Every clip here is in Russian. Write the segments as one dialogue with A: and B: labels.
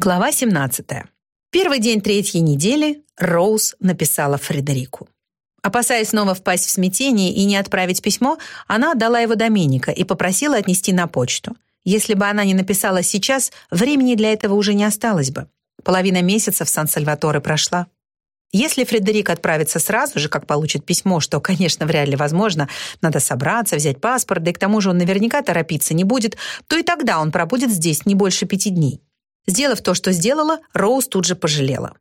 A: Глава 17. Первый день третьей недели Роуз написала Фредерику. Опасаясь снова впасть в смятение и не отправить письмо, она отдала его Доменика и попросила отнести на почту. Если бы она не написала сейчас, времени для этого уже не осталось бы. Половина месяца в Сан-Сальваторе прошла. Если Фредерик отправится сразу же, как получит письмо, что, конечно, вряд ли возможно, надо собраться, взять паспорт, да и к тому же он наверняка торопиться не будет, то и тогда он пробудет здесь не больше пяти дней. Сделав то, что сделала, Роуз тут же пожалела.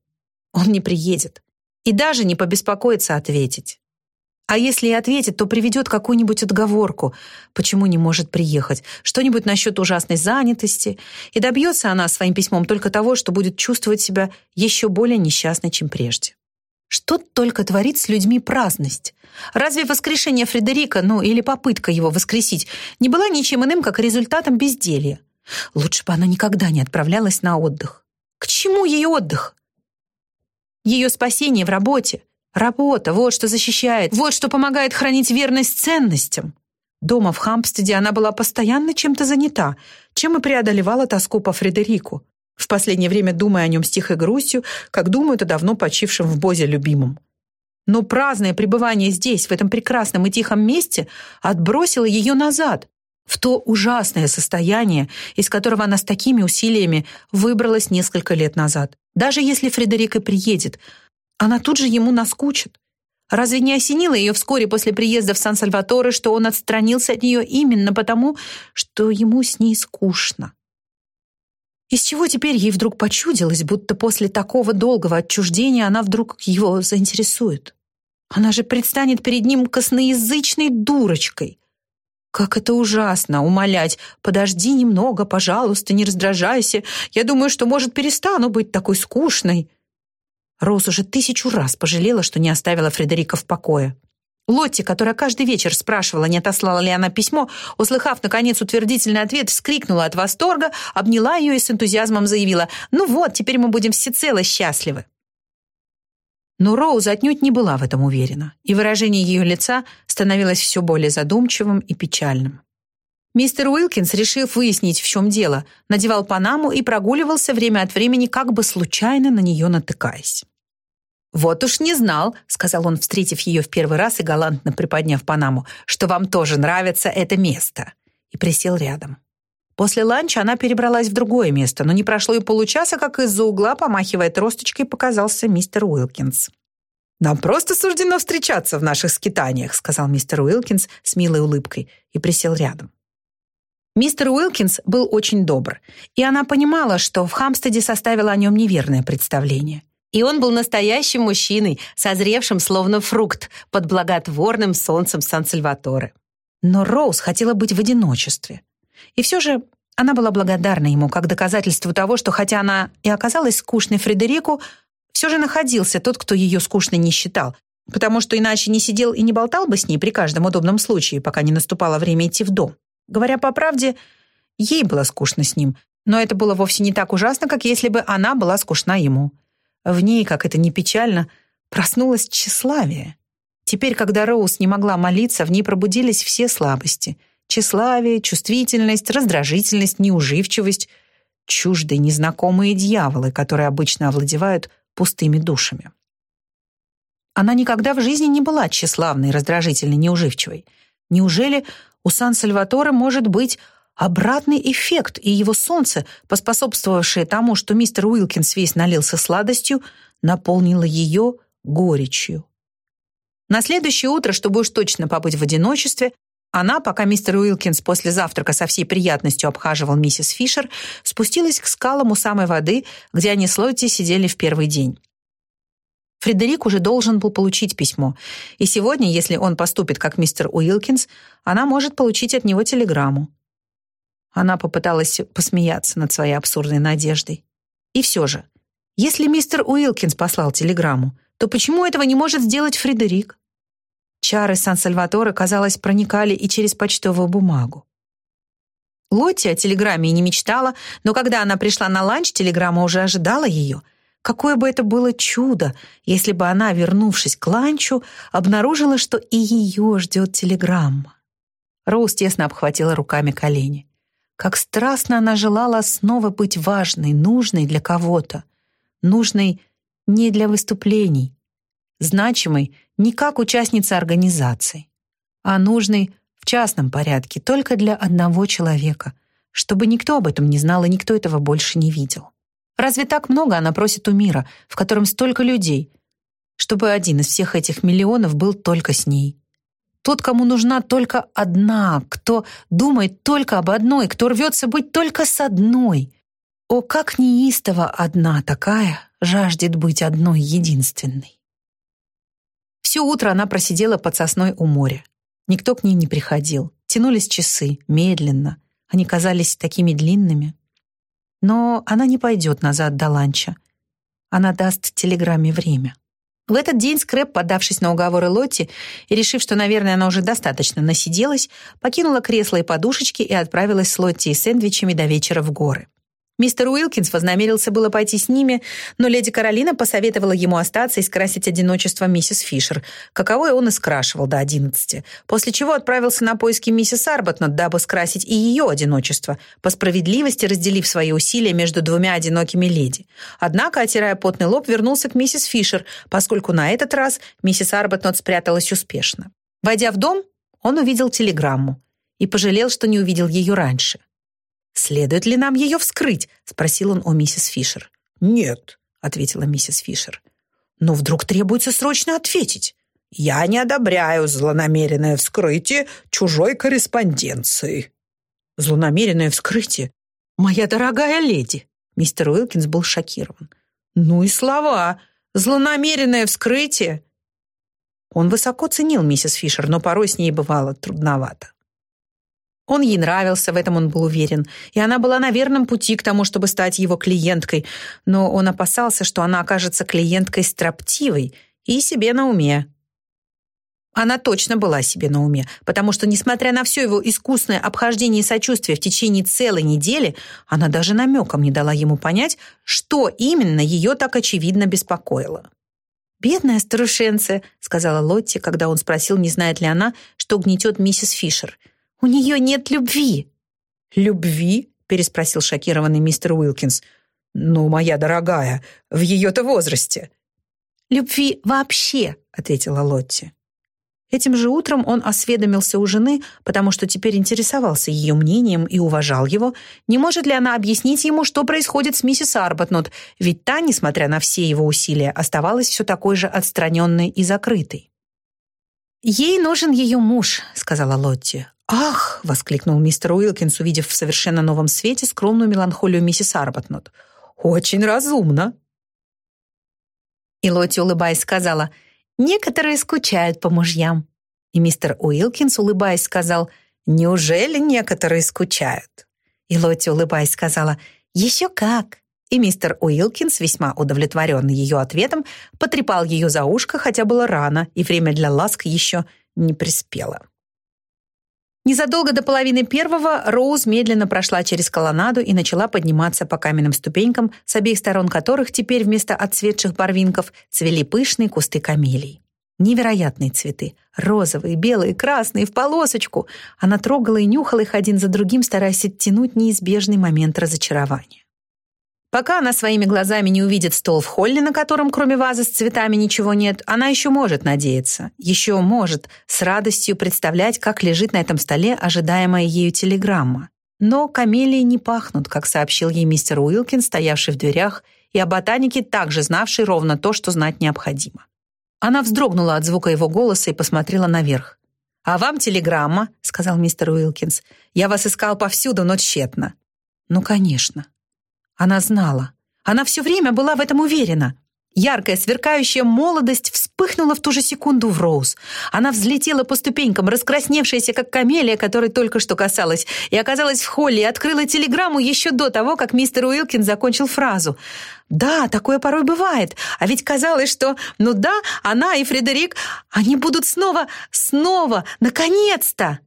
A: Он не приедет. И даже не побеспокоится ответить. А если и ответит, то приведет какую-нибудь отговорку, почему не может приехать, что-нибудь насчет ужасной занятости, и добьется она своим письмом только того, что будет чувствовать себя еще более несчастной, чем прежде. Что только творит с людьми праздность? Разве воскрешение Фредерика, ну или попытка его воскресить, не была ничем иным, как результатом безделья? Лучше бы она никогда не отправлялась на отдых. К чему ей отдых? Ее спасение в работе. Работа — вот что защищает, вот что помогает хранить верность ценностям. Дома в Хампстеде она была постоянно чем-то занята, чем и преодолевала тоску по Фредерику, в последнее время думая о нем с тихой грустью, как думают о давно почившем в Бозе любимом. Но праздное пребывание здесь, в этом прекрасном и тихом месте, отбросило ее назад, в то ужасное состояние, из которого она с такими усилиями выбралась несколько лет назад. Даже если Фредерик и приедет, она тут же ему наскучит. Разве не осенило ее вскоре после приезда в Сан-Сальваторе, что он отстранился от нее именно потому, что ему с ней скучно? Из чего теперь ей вдруг почудилось, будто после такого долгого отчуждения она вдруг его заинтересует? Она же предстанет перед ним косноязычной дурочкой, как это ужасно, умолять. Подожди немного, пожалуйста, не раздражайся. Я думаю, что, может, перестану быть такой скучной. Роуз уже тысячу раз пожалела, что не оставила Фредерика в покое. Лотти, которая каждый вечер спрашивала, не отослала ли она письмо, услыхав, наконец, утвердительный ответ, вскрикнула от восторга, обняла ее и с энтузиазмом заявила «Ну вот, теперь мы будем всецело счастливы». Но Роуз отнюдь не была в этом уверена, и выражение ее лица становилось все более задумчивым и печальным. Мистер Уилкинс, решив выяснить, в чем дело, надевал панаму и прогуливался время от времени, как бы случайно на нее натыкаясь. «Вот уж не знал», — сказал он, встретив ее в первый раз и галантно приподняв панаму, «что вам тоже нравится это место», и присел рядом. После ланча она перебралась в другое место, но не прошло и получаса, как из-за угла, помахивая тросточкой, показался мистер Уилкинс. «Нам просто суждено встречаться в наших скитаниях», сказал мистер Уилкинс с милой улыбкой и присел рядом. Мистер Уилкинс был очень добр, и она понимала, что в Хамстеде составила о нем неверное представление. И он был настоящим мужчиной, созревшим словно фрукт под благотворным солнцем Сан-Сальваторе. Но Роуз хотела быть в одиночестве. И все же она была благодарна ему как доказательство того, что хотя она и оказалась скучной Фредерику, все же находился тот, кто ее скучной не считал, потому что иначе не сидел и не болтал бы с ней при каждом удобном случае, пока не наступало время идти в дом. Говоря по правде, ей было скучно с ним, но это было вовсе не так ужасно, как если бы она была скучна ему. В ней, как это ни печально, проснулось тщеславие. Теперь, когда Роуз не могла молиться, в ней пробудились все слабости — Тщеславие, чувствительность, раздражительность, неуживчивость — чуждые незнакомые дьяволы, которые обычно овладевают пустыми душами. Она никогда в жизни не была тщеславной, раздражительной, неуживчивой. Неужели у Сан-Сальваторе может быть обратный эффект, и его солнце, поспособствовавшее тому, что мистер Уилкинс весь налился сладостью, наполнило ее горечью? На следующее утро, чтобы уж точно побыть в одиночестве, она, пока мистер Уилкинс после завтрака со всей приятностью обхаживал миссис Фишер, спустилась к скалам у самой воды, где они с Лотти сидели в первый день. Фредерик уже должен был получить письмо, и сегодня, если он поступит как мистер Уилкинс, она может получить от него телеграмму. Она попыталась посмеяться над своей абсурдной надеждой. И все же, если мистер Уилкинс послал телеграмму, то почему этого не может сделать Фредерик? Чары Сан-Сальваторе, казалось, проникали и через почтовую бумагу. Лотти о телеграмме и не мечтала, но когда она пришла на ланч, телеграмма уже ожидала ее. Какое бы это было чудо, если бы она, вернувшись к ланчу, обнаружила, что и ее ждет телеграмма. Роуз тесно обхватила руками колени. Как страстно она желала снова быть важной, нужной для кого-то. Нужной не для выступлений, значимой не как участница организации, а нужной в частном порядке только для одного человека, чтобы никто об этом не знал и никто этого больше не видел. Разве так много она просит у мира, в котором столько людей, чтобы один из всех этих миллионов был только с ней? Тот, кому нужна только одна, кто думает только об одной, кто рвется быть только с одной. О, как неистово одна такая жаждет быть одной единственной. Все утро она просидела под сосной у моря. Никто к ней не приходил. Тянулись часы, медленно. Они казались такими длинными. Но она не пойдет назад до ланча. Она даст телеграмме время. В этот день Скрэп, подавшись на уговоры Лотти и решив, что, наверное, она уже достаточно насиделась, покинула кресло и подушечки и отправилась с Лотти и сэндвичами до вечера в горы. Мистер Уилкинс вознамерился было пойти с ними, но леди Каролина посоветовала ему остаться и скрасить одиночество миссис Фишер, каковое он и скрашивал до одиннадцати, после чего отправился на поиски миссис Арбатнот, дабы скрасить и ее одиночество, по справедливости разделив свои усилия между двумя одинокими леди. Однако, отирая потный лоб, вернулся к миссис Фишер, поскольку на этот раз миссис Арбатнот спряталась успешно. Войдя в дом, он увидел телеграмму и пожалел, что не увидел ее раньше. «Следует ли нам ее вскрыть?» — спросил он у миссис Фишер.
B: «Нет», —
A: ответила миссис Фишер.
B: «Но вдруг требуется срочно ответить. Я не одобряю злонамеренное вскрытие чужой корреспонденции».
A: «Злонамеренное вскрытие? Моя дорогая леди!» Мистер Уилкинс был шокирован. «Ну и слова! Злонамеренное вскрытие!» Он высоко ценил миссис Фишер, но порой с ней бывало трудновато. Он ей нравился, в этом он был уверен, и она была на верном пути к тому, чтобы стать его клиенткой, но он опасался, что она окажется клиенткой строптивой и себе на уме. Она точно была себе на уме, потому что, несмотря на все его искусное обхождение и сочувствие в течение целой недели, она даже намеком не дала ему понять, что именно ее так очевидно беспокоило. «Бедная старушенция», — сказала Лотти, когда он спросил, не знает ли она, что гнетет миссис Фишер — у нее нет любви».
B: «Любви?» — переспросил шокированный мистер Уилкинс. «Ну, моя дорогая, в ее-то возрасте».
A: «Любви вообще», — ответила Лотти. Этим же утром он осведомился у жены, потому что теперь интересовался ее мнением и уважал его, не может ли она объяснить ему, что происходит с миссис Арбатнот, ведь та, несмотря на все его усилия, оставалась все такой же отстраненной и закрытой. «Ей нужен ее муж», — сказала Лотти.
B: «Ах!» — воскликнул мистер Уилкинс, увидев в совершенно новом свете скромную меланхолию миссис Арбатнот. «Очень разумно!»
A: И Лотти, улыбаясь, сказала, «Некоторые скучают по мужьям». И мистер Уилкинс, улыбаясь, сказал, «Неужели некоторые скучают?» И Лотти, улыбаясь, сказала, «Еще как!» И мистер Уилкинс, весьма удовлетворенный ее ответом, потрепал ее за ушко, хотя было рано, и время для ласк еще не приспело. Незадолго до половины первого Роуз медленно прошла через колоннаду и начала подниматься по каменным ступенькам, с обеих сторон которых теперь вместо отцветших барвинков цвели пышные кусты камелий. Невероятные цветы. Розовые, белые, красные, в полосочку. Она трогала и нюхала их один за другим, стараясь оттянуть неизбежный момент разочарования. Пока она своими глазами не увидит стол в холле, на котором кроме вазы с цветами ничего нет, она еще может надеяться, еще может с радостью представлять, как лежит на этом столе ожидаемая ею телеграмма. Но камелии не пахнут, как сообщил ей мистер Уилкин, стоявший в дверях, и о ботанике, также знавший ровно то, что знать необходимо. Она вздрогнула от звука его голоса и посмотрела наверх. «А вам телеграмма», — сказал мистер Уилкинс. «Я вас искал повсюду, но тщетно». «Ну, конечно», она знала. Она все время была в этом уверена. Яркая, сверкающая молодость вспыхнула в ту же секунду в Роуз. Она взлетела по ступенькам, раскрасневшаяся, как камелия, которой только что касалась, и оказалась в холле и открыла телеграмму еще до того, как мистер Уилкин закончил фразу. «Да, такое порой бывает. А ведь казалось, что, ну да, она и Фредерик, они будут снова, снова, наконец-то!»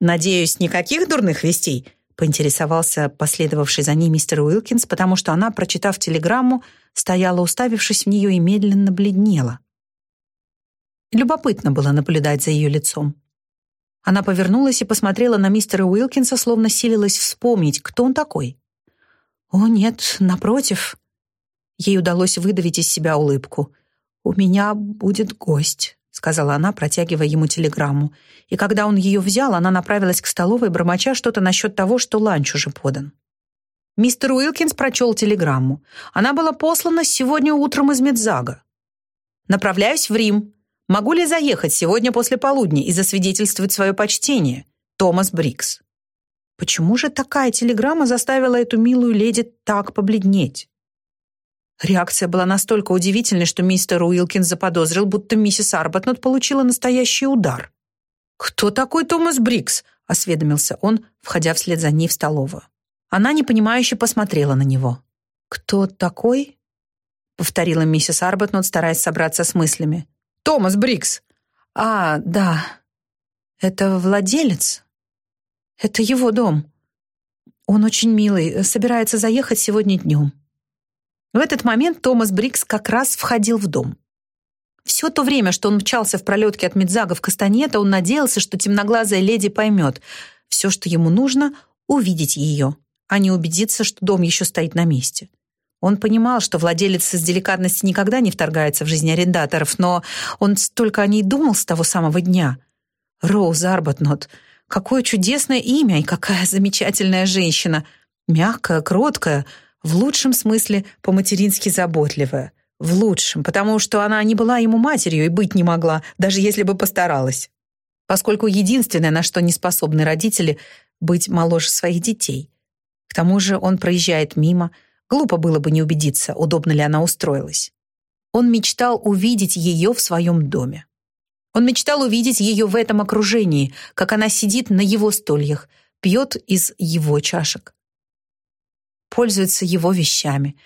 A: «Надеюсь, никаких дурных вестей?» Поинтересовался последовавший за ней мистер Уилкинс, потому что она, прочитав телеграмму, стояла, уставившись в нее и медленно бледнела. Любопытно было наблюдать за ее лицом. Она повернулась и посмотрела на мистера Уилкинса, словно силилась вспомнить, кто он такой. «О, нет, напротив». Ей удалось выдавить из себя улыбку. «У меня будет гость», — сказала она, протягивая ему телеграмму. И когда он ее взял, она направилась к столовой, бормоча что-то насчет того, что ланч уже подан. Мистер Уилкинс прочел телеграмму. Она была послана сегодня утром из Медзага. «Направляюсь в Рим. Могу ли заехать сегодня после полудня и засвидетельствовать свое почтение? Томас Брикс». Почему же такая телеграмма заставила эту милую леди так побледнеть? Реакция была настолько удивительной, что мистер Уилкинс заподозрил, будто миссис Арбатнот получила настоящий удар. «Кто такой Томас Брикс?» — осведомился он, входя вслед за ней в столовую. Она непонимающе посмотрела на него. «Кто такой?» — повторила миссис Арбатнот, стараясь собраться с мыслями. «Томас Брикс!» «А, да. Это владелец? Это его дом. Он очень милый, собирается заехать сегодня днем». В этот момент Томас Брикс как раз входил в дом. Все то время, что он мчался в пролетке от Медзага в Кастанета, он надеялся, что темноглазая леди поймет. Все, что ему нужно — увидеть ее а не убедиться, что дом еще стоит на месте. Он понимал, что владелец из деликатности никогда не вторгается в жизнь арендаторов, но он столько о ней думал с того самого дня. Роуз Арбатнот. Какое чудесное имя и какая замечательная женщина. Мягкая, кроткая, в лучшем смысле по-матерински заботливая. В лучшем, потому что она не была ему матерью и быть не могла, даже если бы постаралась. Поскольку единственное, на что не способны родители, быть моложе своих детей. К тому же он проезжает мимо. Глупо было бы не убедиться, удобно ли она устроилась. Он мечтал увидеть ее в своем доме. Он мечтал увидеть ее в этом окружении, как она сидит на его стульях, пьет из его чашек, пользуется его вещами.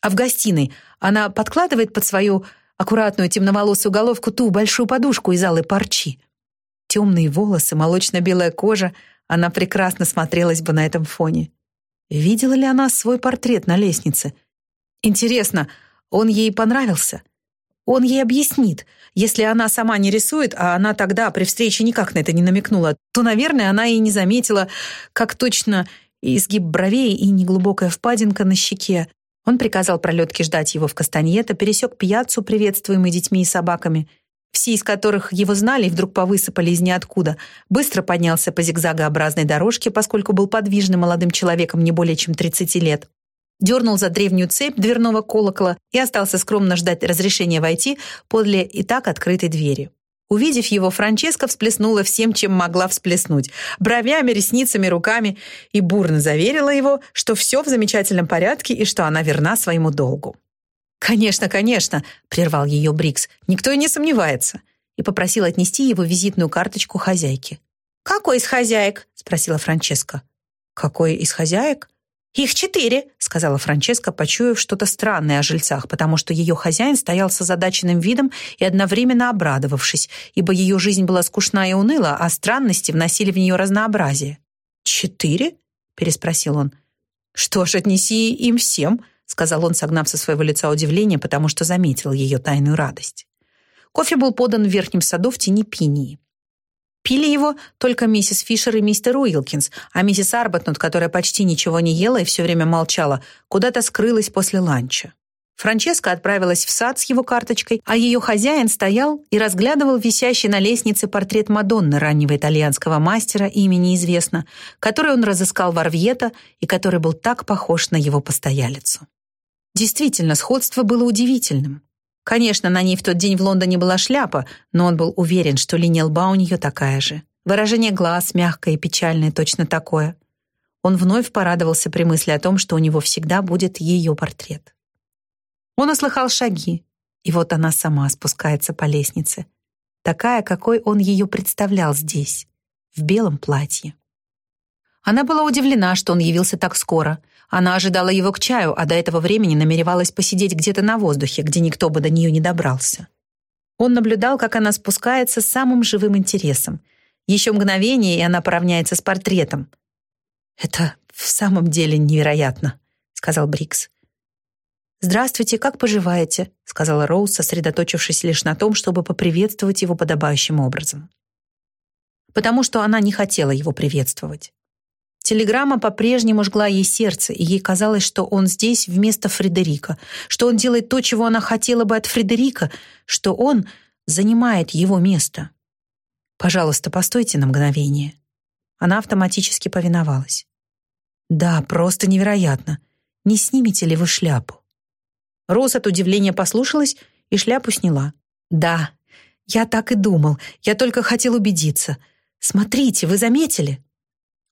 A: А в гостиной она подкладывает под свою аккуратную темноволосую головку ту большую подушку из алой парчи. Темные волосы, молочно-белая кожа, она прекрасно смотрелась бы на этом фоне. Видела ли она свой портрет на лестнице? Интересно, он ей понравился? Он ей объяснит. Если она сама не рисует, а она тогда при встрече никак на это не намекнула, то, наверное, она и не заметила, как точно изгиб бровей и неглубокая впадинка на щеке. Он приказал пролетке ждать его в Кастаньета, пересек пьяцу, приветствуемый детьми и собаками — все из которых его знали и вдруг повысыпали из ниоткуда, быстро поднялся по зигзагообразной дорожке, поскольку был подвижным молодым человеком не более чем 30 лет, дернул за древнюю цепь дверного колокола и остался скромно ждать разрешения войти подле и так открытой двери. Увидев его, Франческа всплеснула всем, чем могла всплеснуть — бровями, ресницами, руками, и бурно заверила его, что все в замечательном порядке и что она верна своему долгу. «Конечно, конечно», — прервал ее Брикс. «Никто и не сомневается». И попросил отнести его визитную карточку хозяйки. «Какой из хозяек?» — спросила Франческа. «Какой из хозяек?» «Их четыре», — сказала Франческа, почуяв что-то странное о жильцах, потому что ее хозяин стоял с озадаченным видом и одновременно обрадовавшись, ибо ее жизнь была скучна и уныла, а странности вносили в нее разнообразие. «Четыре?» — переспросил он. «Что ж, отнеси им всем», — сказал он, согнав со своего лица удивление, потому что заметил ее тайную радость. Кофе был подан в верхнем саду в тени пинии. Пили его только миссис Фишер и мистер Уилкинс, а миссис Арбатнут, которая почти ничего не ела и все время молчала, куда-то скрылась после ланча. Франческа отправилась в сад с его карточкой, а ее хозяин стоял и разглядывал висящий на лестнице портрет Мадонны раннего итальянского мастера, имя неизвестно, который он разыскал в Арвьета и который был так похож на его постоялицу. Действительно, сходство было удивительным. Конечно, на ней в тот день в Лондоне была шляпа, но он был уверен, что линия лба у нее такая же. Выражение глаз мягкое и печальное, точно такое. Он вновь порадовался при мысли о том, что у него всегда будет ее портрет. Он услыхал шаги, и вот она сама спускается по лестнице, такая, какой он ее представлял здесь, в белом платье. Она была удивлена, что он явился так скоро — она ожидала его к чаю, а до этого времени намеревалась посидеть где-то на воздухе, где никто бы до нее не добрался. Он наблюдал, как она спускается с самым живым интересом. Еще мгновение, и она поравняется с портретом. «Это в самом деле невероятно», — сказал Брикс. «Здравствуйте, как поживаете?» — сказала Роуз, сосредоточившись лишь на том, чтобы поприветствовать его подобающим образом. потому что она не хотела его приветствовать. Телеграмма по-прежнему жгла ей сердце, и ей казалось, что он здесь вместо Фредерика, что он делает то, чего она хотела бы от Фредерика, что он занимает его место. «Пожалуйста, постойте на мгновение». Она автоматически повиновалась. «Да, просто невероятно. Не снимете ли вы шляпу?» Роуз от удивления послушалась и шляпу сняла. «Да, я так и думал. Я только хотел убедиться. Смотрите, вы заметили?»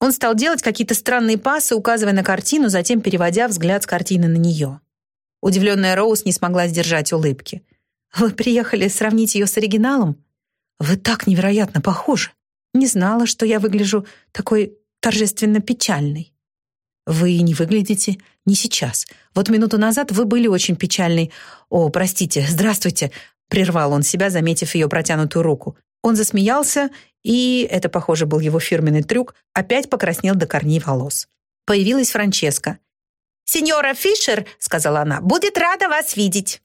A: Он стал делать какие-то странные пасы, указывая на картину, затем переводя взгляд с картины на нее. Удивленная Роуз не смогла сдержать улыбки. «Вы приехали сравнить ее с оригиналом? Вы так невероятно похожи. Не знала, что я выгляжу такой торжественно печальной». «Вы не выглядите не сейчас. Вот минуту назад вы были очень печальной. О, простите, здравствуйте», — прервал он себя, заметив ее протянутую руку. Он засмеялся и, это, похоже, был его фирменный трюк, опять покраснел до корней волос. Появилась Франческа. «Сеньора Фишер», — сказала она, — «будет рада вас видеть».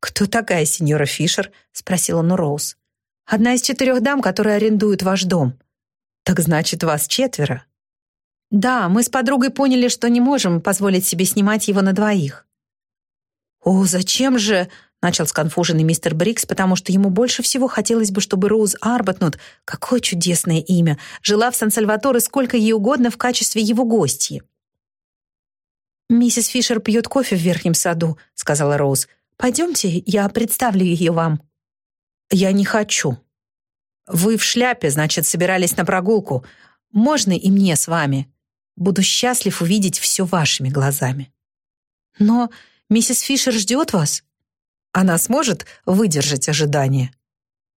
A: «Кто такая сеньора Фишер?» — спросила он у Роуз. «Одна из четырех дам, которые арендуют ваш дом». «Так значит, вас четверо?» «Да, мы с подругой поняли, что не можем позволить себе снимать его на двоих». «О, зачем же?» Начал сконфуженный мистер Брикс, потому что ему больше всего хотелось бы, чтобы Роуз Арбатнут, какое чудесное имя, жила в Сан-Сальваторе сколько ей угодно в качестве его гостьи. «Миссис Фишер пьет кофе в верхнем саду», — сказала Роуз. «Пойдемте, я представлю ее вам». «Я не хочу». «Вы в шляпе, значит, собирались на прогулку. Можно и мне с вами. Буду счастлив увидеть все вашими глазами». «Но миссис Фишер ждет вас», она сможет выдержать ожидание?»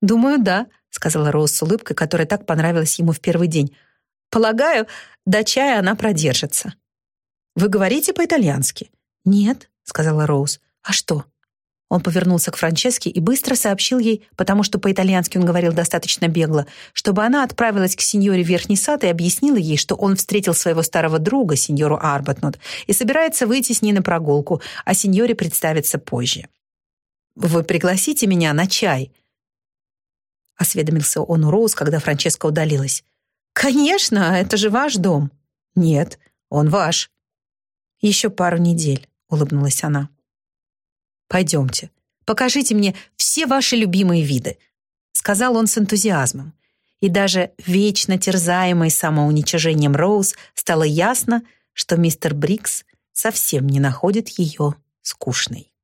A: «Думаю, да», — сказала Роуз с улыбкой, которая так понравилась ему в первый день. «Полагаю, до чая она продержится». «Вы говорите по-итальянски?» «Нет», — сказала Роуз. «А что?» Он повернулся к Франческе и быстро сообщил ей, потому что по-итальянски он говорил достаточно бегло, чтобы она отправилась к сеньоре Верхний сад и объяснила ей, что он встретил своего старого друга, сеньору Арбатнот, и собирается выйти с ней на прогулку, а сеньоре представится позже. «Вы пригласите меня на чай?» Осведомился он у Роуз, когда Франческа удалилась. «Конечно, это же ваш дом». «Нет, он ваш». «Еще пару недель», — улыбнулась она. «Пойдемте, покажите мне все ваши любимые виды», — сказал он с энтузиазмом. И даже вечно терзаемой самоуничижением Роуз стало ясно, что мистер Брикс совсем не находит ее скучной.